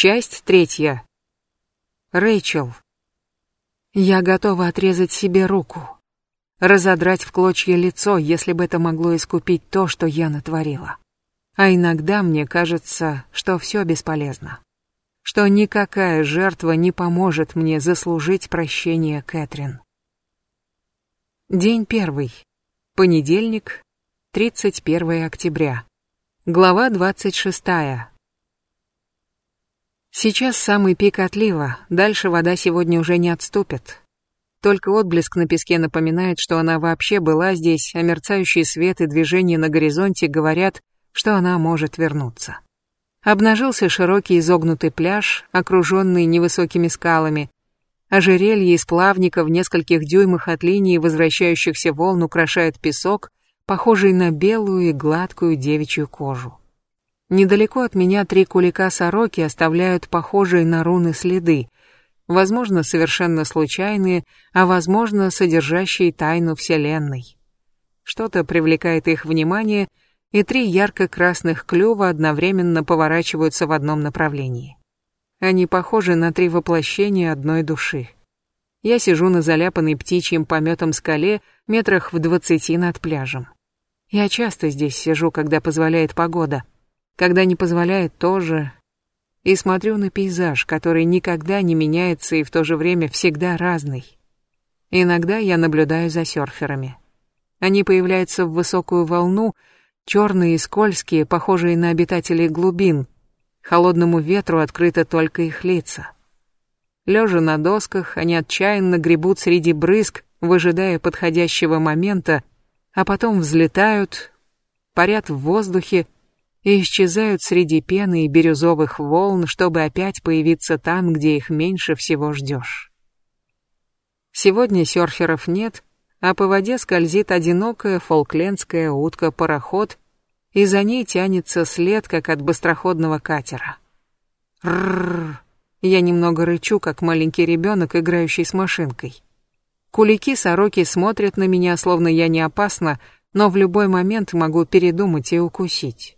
Часть третья. Рэйчел. Я готова отрезать себе руку, разодрать в клочья лицо, если бы это могло искупить то, что я натворила. А иногда мне кажется, что все бесполезно. Что никакая жертва не поможет мне заслужить прощение Кэтрин. День первый. Понедельник, 31 октября. Глава 26. Сейчас самый пик отлива, дальше вода сегодня уже не отступит. Только отблеск на песке напоминает, что она вообще была здесь, а мерцающий свет и движение на горизонте говорят, что она может вернуться. Обнажился широкий изогнутый пляж, окруженный невысокими скалами. Ожерелье из плавника в нескольких дюймах от линии возвращающихся волн украшает песок, похожий на белую и гладкую девичью кожу. Недалеко от меня три кулика-сороки оставляют похожие на руны следы, возможно, совершенно случайные, а возможно, содержащие тайну Вселенной. Что-то привлекает их внимание, и три ярко-красных клюва одновременно поворачиваются в одном направлении. Они похожи на три воплощения одной души. Я сижу на заляпанной птичьим пометом скале метрах в двадцати над пляжем. Я часто здесь сижу, когда позволяет погода — когда не позволяет тоже, и смотрю на пейзаж, который никогда не меняется и в то же время всегда разный. Иногда я наблюдаю за серферами. Они появляются в высокую волну, черные и скользкие, похожие на обитателей глубин. Холодному ветру открыты только их лица. Лежа на досках, они отчаянно гребут среди брызг, выжидая подходящего момента, а потом взлетают, парят в воздухе, и исчезают среди пены и бирюзовых волн, чтобы опять появиться там, где их меньше всего ждешь. Сегодня серферов нет, а по воде скользит одинокая фолклендская утка-пароход, и за ней тянется след, как от быстроходного катера. Рррр. Я немного рычу, как маленький ребенок, играющий с машинкой. Кулики-сороки смотрят на меня, словно я не опасна, но в любой момент могу передумать и укусить.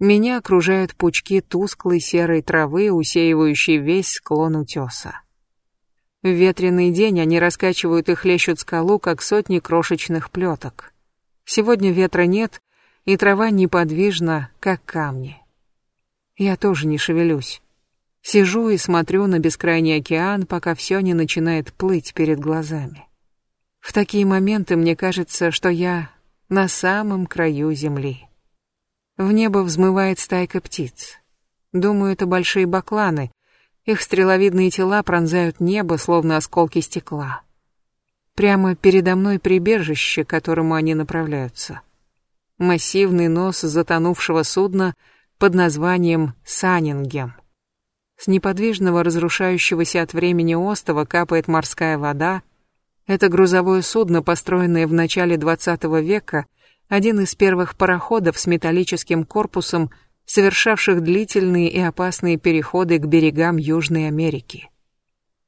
Меня окружают пучки тусклой серой травы, усеивающие весь склон утеса. В ветреный день они раскачивают и хлещут скалу, как сотни крошечных плеток. Сегодня ветра нет, и трава неподвижна, как камни. Я тоже не шевелюсь. Сижу и смотрю на бескрайний океан, пока все не начинает плыть перед глазами. В такие моменты мне кажется, что я на самом краю земли. В небо взмывает стайка птиц. Думаю, это большие бакланы. Их стреловидные тела пронзают небо, словно осколки стекла. Прямо передо мной прибежище, к которому они направляются. Массивный нос затонувшего судна под названием Санингем. С неподвижного разрушающегося от времени острова капает морская вода. Это грузовое судно, построенное в начале 20 века, один из первых пароходов с металлическим корпусом, совершавших длительные и опасные переходы к берегам Южной Америки.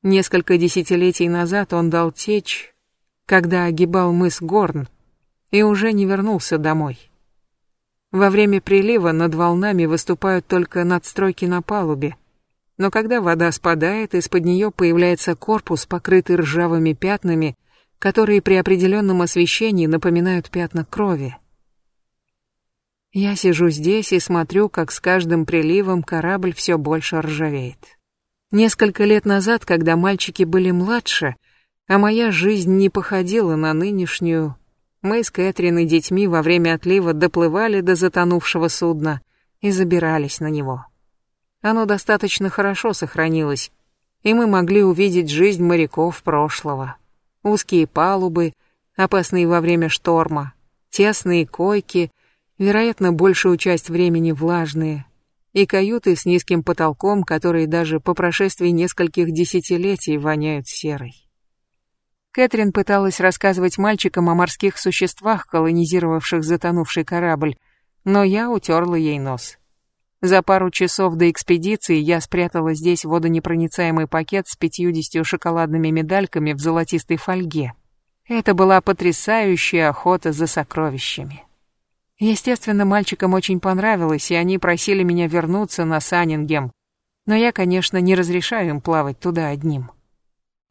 Несколько десятилетий назад он дал течь, когда огибал мыс Горн, и уже не вернулся домой. Во время прилива над волнами выступают только надстройки на палубе, но когда вода спадает, из-под нее появляется корпус, покрытый ржавыми пятнами, которые при определенном освещении напоминают пятна крови. Я сижу здесь и смотрю, как с каждым приливом корабль все больше ржавеет. Несколько лет назад, когда мальчики были младше, а моя жизнь не походила на нынешнюю, мы с Кэтрин и детьми во время отлива доплывали до затонувшего судна и забирались на него. Оно достаточно хорошо сохранилось, и мы могли увидеть жизнь моряков прошлого узкие палубы, опасные во время шторма, тесные койки, вероятно, большую часть времени влажные, и каюты с низким потолком, которые даже по прошествии нескольких десятилетий воняют серой. Кэтрин пыталась рассказывать мальчикам о морских существах, колонизировавших затонувший корабль, но я утерла ей нос. За пару часов до экспедиции я спрятала здесь водонепроницаемый пакет с пятьюдесятью шоколадными медальками в золотистой фольге. Это была потрясающая охота за сокровищами. Естественно, мальчикам очень понравилось, и они просили меня вернуться на Саннингем. Но я, конечно, не разрешаю им плавать туда одним.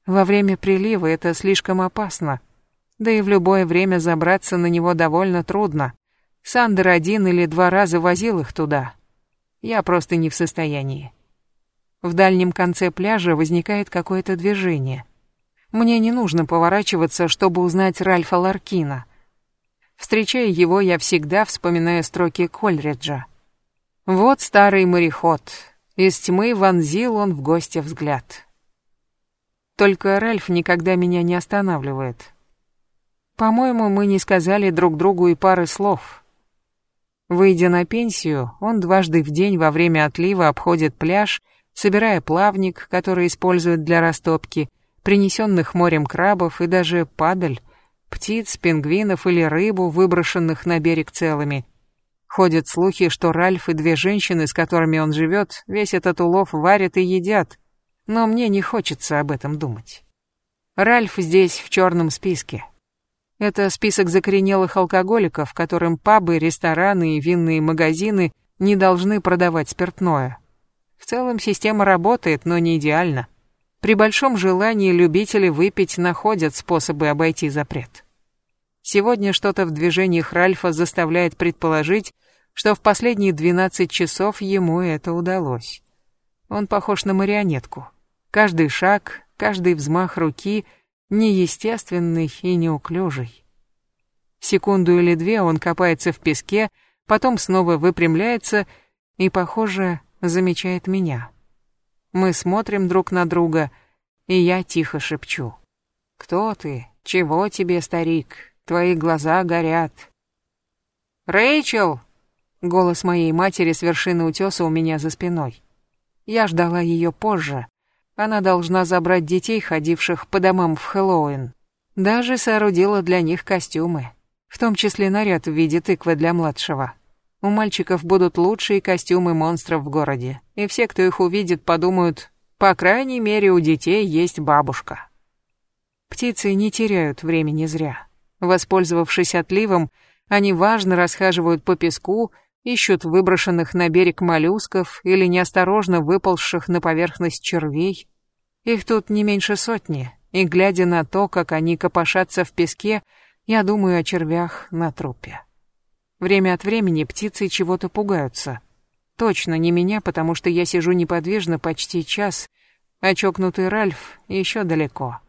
Во время прилива это слишком опасно. Да и в любое время забраться на него довольно трудно. Сандер один или два раза возил их туда. Я просто не в состоянии. В дальнем конце пляжа возникает какое-то движение. Мне не нужно поворачиваться, чтобы узнать Ральфа Ларкина. Встречая его, я всегда вспоминаю строки Кольриджа. Вот старый мореход. Из тьмы вонзил он в гостя взгляд. Только Ральф никогда меня не останавливает. По-моему, мы не сказали друг другу и пары слов. Выйдя на пенсию, он дважды в день во время отлива обходит пляж, собирая плавник, который используют для растопки, принесенных морем крабов и даже падаль, птиц, пингвинов или рыбу, выброшенных на берег целыми. Ходят слухи, что Ральф и две женщины, с которыми он живет, весь этот улов варят и едят, но мне не хочется об этом думать. Ральф здесь в черном списке. Это список закоренелых алкоголиков, которым пабы, рестораны и винные магазины не должны продавать спиртное. В целом система работает, но не идеально. При большом желании любители выпить находят способы обойти запрет. Сегодня что-то в движениях Ральфа заставляет предположить, что в последние 12 часов ему это удалось. Он похож на марионетку. Каждый шаг, каждый взмах руки — неестественный и неуклюжий. Секунду или две он копается в песке, потом снова выпрямляется и, похоже, замечает меня. Мы смотрим друг на друга, и я тихо шепчу. «Кто ты? Чего тебе, старик? Твои глаза горят». «Рэйчел!» — голос моей матери с вершины утеса у меня за спиной. Я ждала ее позже, она должна забрать детей, ходивших по домам в Хэллоуин. Даже соорудила для них костюмы, в том числе наряд в виде тыквы для младшего. У мальчиков будут лучшие костюмы монстров в городе, и все, кто их увидит, подумают, по крайней мере, у детей есть бабушка. Птицы не теряют времени зря. Воспользовавшись отливом, они важно расхаживают по песку, ищут выброшенных на берег моллюсков или неосторожно выползших на поверхность червей. Их тут не меньше сотни, и глядя на то, как они копошатся в песке, я думаю о червях на трупе. Время от времени птицы чего-то пугаются. Точно не меня, потому что я сижу неподвижно почти час, а чокнутый Ральф еще далеко.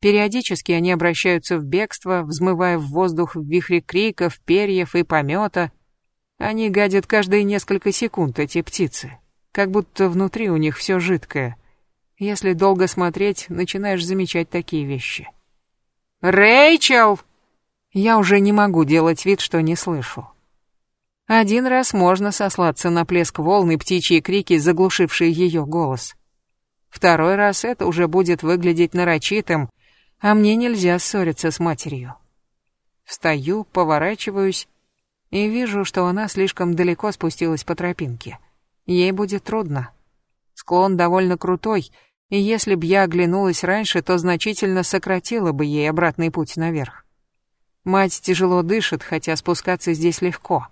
Периодически они обращаются в бегство, взмывая в воздух в вихре криков, перьев и помета — они гадят каждые несколько секунд, эти птицы. Как будто внутри у них все жидкое. Если долго смотреть, начинаешь замечать такие вещи. «Рэйчел!» Я уже не могу делать вид, что не слышу. Один раз можно сослаться на плеск волн и птичьи крики, заглушившие ее голос. Второй раз это уже будет выглядеть нарочитым, а мне нельзя ссориться с матерью. Встаю, поворачиваюсь и вижу, что она слишком далеко спустилась по тропинке. Ей будет трудно. Склон довольно крутой, и если б я оглянулась раньше, то значительно сократила бы ей обратный путь наверх. Мать тяжело дышит, хотя спускаться здесь легко.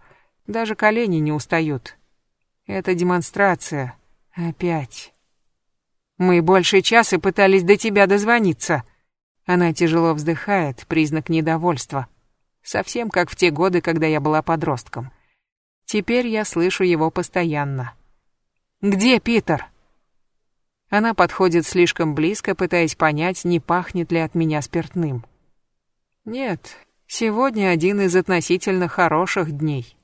Даже колени не устают. Это демонстрация. Опять. Мы больше часа пытались до тебя дозвониться. Она тяжело вздыхает, признак недовольства. Совсем как в те годы, когда я была подростком. Теперь я слышу его постоянно. «Где Питер?» Она подходит слишком близко, пытаясь понять, не пахнет ли от меня спиртным. Нет, сегодня один из относительно хороших дней.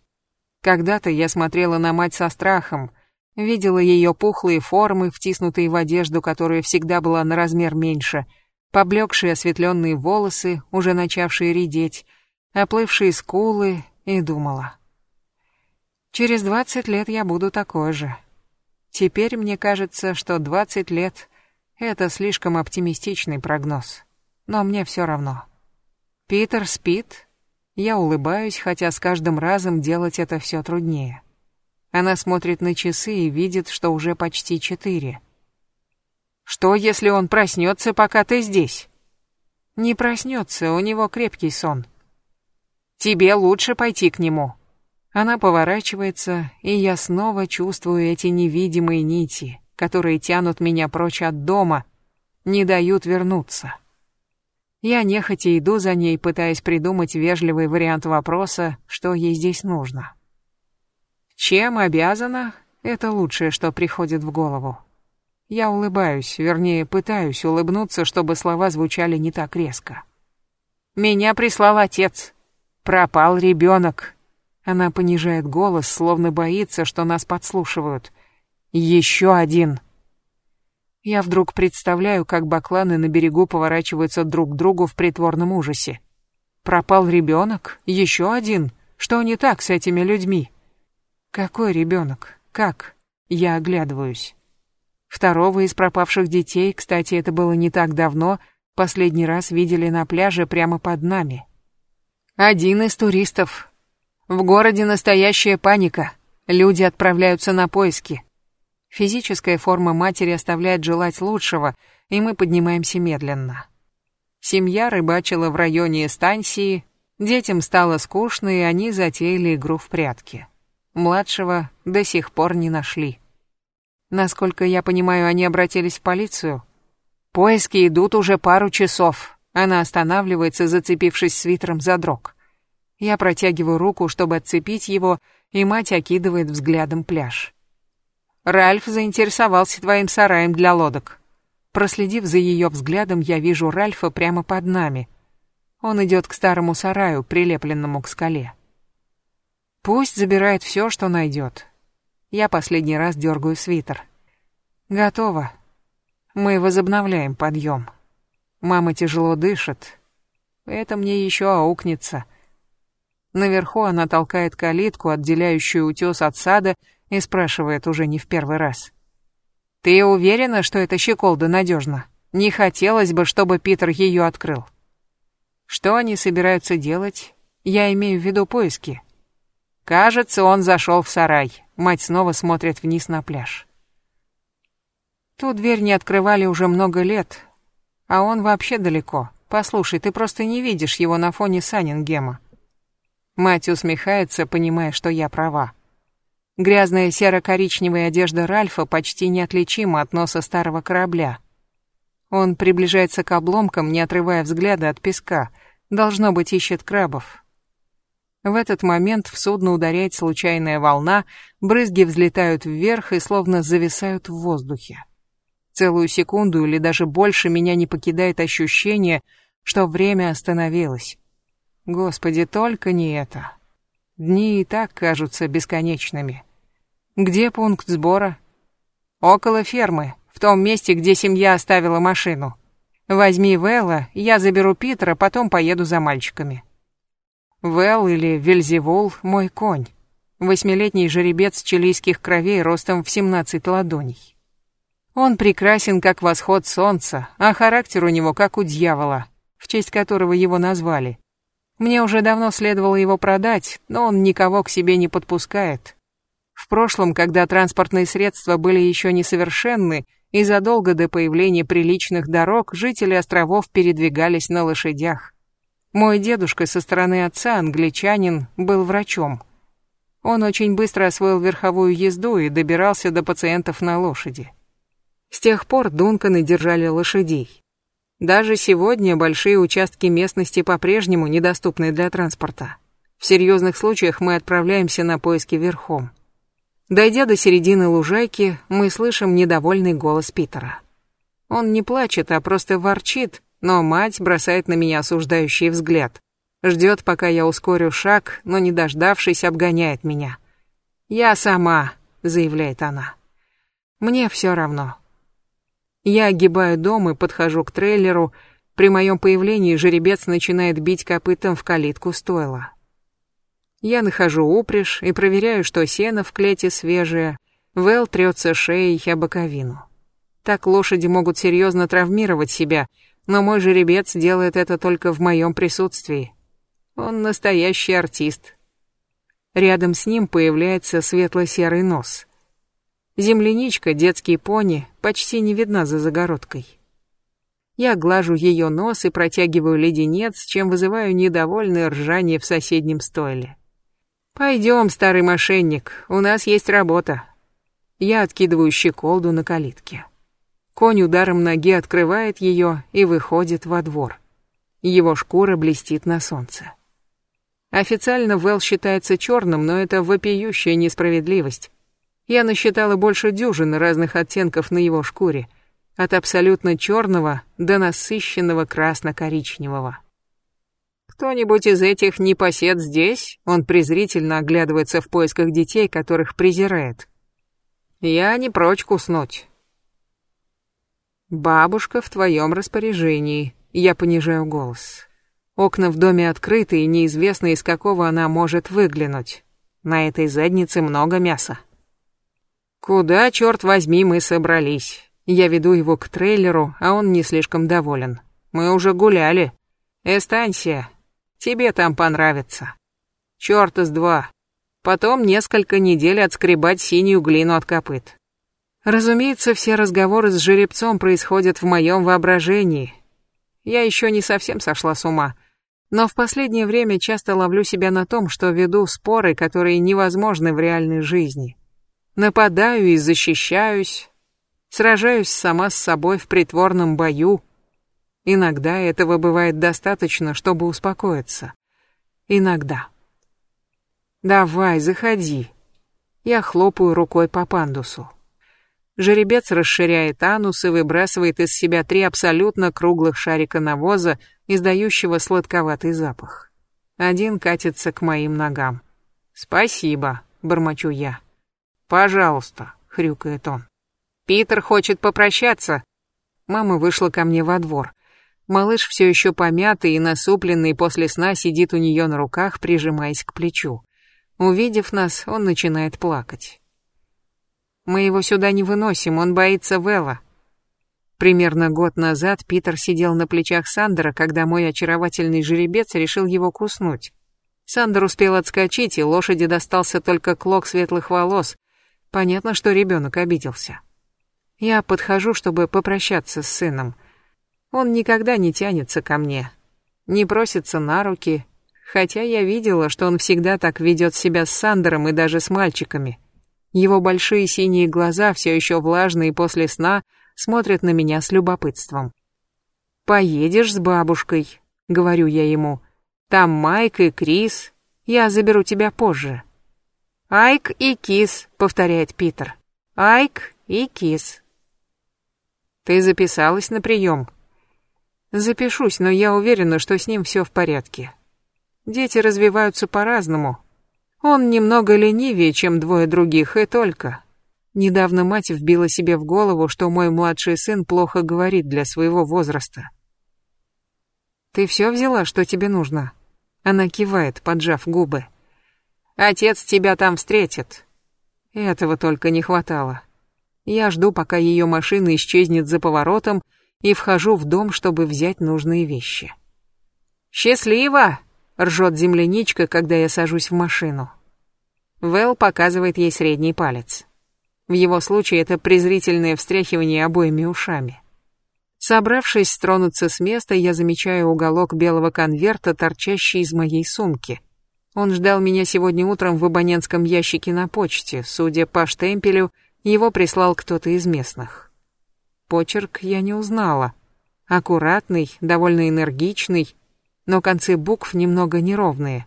Когда-то я смотрела на мать со страхом, видела ее пухлые формы, втиснутые в одежду, которая всегда была на размер меньше, поблекшие осветленные волосы, уже начавшие редеть, оплывшие скулы, и думала. Через двадцать лет я буду такой же. Теперь мне кажется, что двадцать лет — это слишком оптимистичный прогноз. Но мне все равно. Питер спит. Я улыбаюсь, хотя с каждым разом делать это все труднее. Она смотрит на часы и видит, что уже почти четыре. Что, если он проснется, пока ты здесь? Не проснется, у него крепкий сон. Тебе лучше пойти к нему. Она поворачивается, и я снова чувствую эти невидимые нити, которые тянут меня прочь от дома, не дают вернуться. Я нехотя иду за ней, пытаясь придумать вежливый вариант вопроса, что ей здесь нужно. Чем обязана? Это лучшее, что приходит в голову. Я улыбаюсь, вернее, пытаюсь улыбнуться, чтобы слова звучали не так резко. Меня прислал отец. Пропал ребенок. Она понижает голос, словно боится, что нас подслушивают. Еще один. Я вдруг представляю, как бакланы на берегу поворачиваются друг к другу в притворном ужасе. Пропал ребенок? Еще один? Что не так с этими людьми? Какой ребенок? Как? Я оглядываюсь. Второго из пропавших детей, кстати, это было не так давно, последний раз видели на пляже прямо под нами. Один из туристов. В городе настоящая паника. Люди отправляются на поиски. Физическая форма матери оставляет желать лучшего, и мы поднимаемся медленно. Семья рыбачила в районе станции, детям стало скучно, и они затеяли игру в прятки. Младшего до сих пор не нашли. Насколько я понимаю, они обратились в полицию. Поиски идут уже пару часов. Она останавливается, зацепившись свитером за дрог. Я протягиваю руку, чтобы отцепить его, и мать окидывает взглядом пляж. Ральф заинтересовался твоим сараем для лодок. Проследив за ее взглядом, я вижу Ральфа прямо под нами. Он идет к старому сараю, прилепленному к скале. Пусть забирает все, что найдет. Я последний раз дергаю свитер. Готово. Мы возобновляем подъем. Мама тяжело дышит. Это мне еще аукнется. Наверху она толкает калитку, отделяющую утес от сада, и спрашивает уже не в первый раз. «Ты уверена, что эта щеколда надежна? Не хотелось бы, чтобы Питер ее открыл». Что они собираются делать? Я имею в виду поиски. Кажется, он зашел в сарай. Мать снова смотрит вниз на пляж. Ту дверь не открывали уже много лет, а он вообще далеко. Послушай, ты просто не видишь его на фоне Саннингема. Мать усмехается, понимая, что я права. Грязная серо-коричневая одежда Ральфа почти неотличима от носа старого корабля. Он приближается к обломкам, не отрывая взгляда от песка. Должно быть, ищет крабов. В этот момент в судно ударяет случайная волна, брызги взлетают вверх и словно зависают в воздухе. Целую секунду или даже больше меня не покидает ощущение, что время остановилось. Господи, только не это. Дни и так кажутся бесконечными. Где пункт сбора? Около фермы, в том месте, где семья оставила машину. Возьми Вэлла, я заберу Питера, потом поеду за мальчиками. Вэл или Вельзевул — мой конь. Восьмилетний жеребец чилийских кровей ростом в 17 ладоней. Он прекрасен, как восход солнца, а характер у него как у дьявола, в честь которого его назвали. Мне уже давно следовало его продать, но он никого к себе не подпускает, в прошлом, когда транспортные средства были еще несовершенны, и задолго до появления приличных дорог жители островов передвигались на лошадях. Мой дедушка со стороны отца, англичанин, был врачом. Он очень быстро освоил верховую езду и добирался до пациентов на лошади. С тех пор Дунканы держали лошадей. Даже сегодня большие участки местности по-прежнему недоступны для транспорта. В серьезных случаях мы отправляемся на поиски верхом. Дойдя до середины лужайки, мы слышим недовольный голос Питера. Он не плачет, а просто ворчит, но мать бросает на меня осуждающий взгляд. Ждет, пока я ускорю шаг, но не дождавшись, обгоняет меня. «Я сама», — заявляет она. «Мне все равно». Я огибаю дом и подхожу к трейлеру. При моем появлении жеребец начинает бить копытом в калитку стойла. Я нахожу упряжь и проверяю, что сено в клете свежее. Вэл трется шеей о боковину. Так лошади могут серьезно травмировать себя, но мой жеребец делает это только в моем присутствии. Он настоящий артист. Рядом с ним появляется светло-серый нос. Земляничка, детский пони, почти не видна за загородкой. Я глажу ее нос и протягиваю леденец, чем вызываю недовольное ржание в соседнем стойле. Пойдем, старый мошенник, у нас есть работа. Я откидываю щеколду на калитке. Конь ударом ноги открывает ее и выходит во двор. Его шкура блестит на солнце. Официально Вэл считается черным, но это вопиющая несправедливость. Я насчитала больше дюжины разных оттенков на его шкуре, от абсолютно черного до насыщенного красно-коричневого. «Кто-нибудь из этих непосед здесь?» Он презрительно оглядывается в поисках детей, которых презирает. «Я не прочь куснуть». «Бабушка в твоем распоряжении», — я понижаю голос. Окна в доме открыты, и неизвестно, из какого она может выглянуть. На этой заднице много мяса. Куда, черт возьми, мы собрались? Я веду его к трейлеру, а он не слишком доволен. Мы уже гуляли. Эстансия, тебе там понравится. Чёрт из два. Потом несколько недель отскребать синюю глину от копыт. Разумеется, все разговоры с жеребцом происходят в моем воображении. Я еще не совсем сошла с ума, но в последнее время часто ловлю себя на том, что веду споры, которые невозможны в реальной жизни. Нападаю и защищаюсь, сражаюсь сама с собой в притворном бою. Иногда этого бывает достаточно, чтобы успокоиться. Иногда. Давай, заходи. Я хлопаю рукой по пандусу. Жеребец расширяет анус и выбрасывает из себя три абсолютно круглых шарика навоза, издающего сладковатый запах. Один катится к моим ногам. «Спасибо», — бормочу я. «Пожалуйста», — хрюкает он. «Питер хочет попрощаться». Мама вышла ко мне во двор. Малыш все еще помятый и насупленный после сна сидит у нее на руках, прижимаясь к плечу. Увидев нас, он начинает плакать. Мы его сюда не выносим, он боится Вэлла. Примерно год назад Питер сидел на плечах Сандера, когда мой очаровательный жеребец решил его куснуть. Сандер успел отскочить, и лошади достался только клок светлых волос. Понятно, что ребенок обиделся. Я подхожу, чтобы попрощаться с сыном. Он никогда не тянется ко мне, не просится на руки, хотя я видела, что он всегда так ведет себя с Сандером и даже с мальчиками. Его большие синие глаза, все еще влажные после сна, смотрят на меня с любопытством. «Поедешь с бабушкой», — говорю я ему. «Там Майк и Крис. Я заберу тебя позже». «Айк и Кис», — повторяет Питер. «Айк и Кис». «Ты записалась на прием?» «Запишусь, но я уверена, что с ним все в порядке. Дети развиваются по-разному, он немного ленивее, чем двое других, и только. Недавно мать вбила себе в голову, что мой младший сын плохо говорит для своего возраста. «Ты все взяла, что тебе нужно?» Она кивает, поджав губы. «Отец тебя там встретит». Этого только не хватало. Я жду, пока ее машина исчезнет за поворотом, и вхожу в дом, чтобы взять нужные вещи. «Счастливо!» — ржет земляничка, когда я сажусь в машину. Вэл показывает ей средний палец. В его случае это презрительное встряхивание обоими ушами. Собравшись стронуться с места, я замечаю уголок белого конверта, торчащий из моей сумки. Он ждал меня сегодня утром в абонентском ящике на почте. Судя по штемпелю, его прислал кто-то из местных. Почерк я не узнала. Аккуратный, довольно энергичный, но концы букв немного неровные.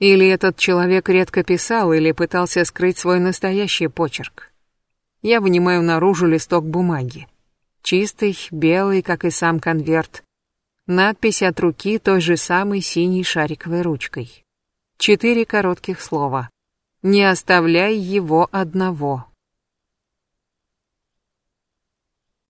Или этот человек редко писал, или пытался скрыть свой настоящий почерк. Я вынимаю наружу листок бумаги. Чистый, белый, как и сам конверт. Надпись от руки той же самой синей шариковой ручкой. Четыре коротких слова. «Не оставляй его одного».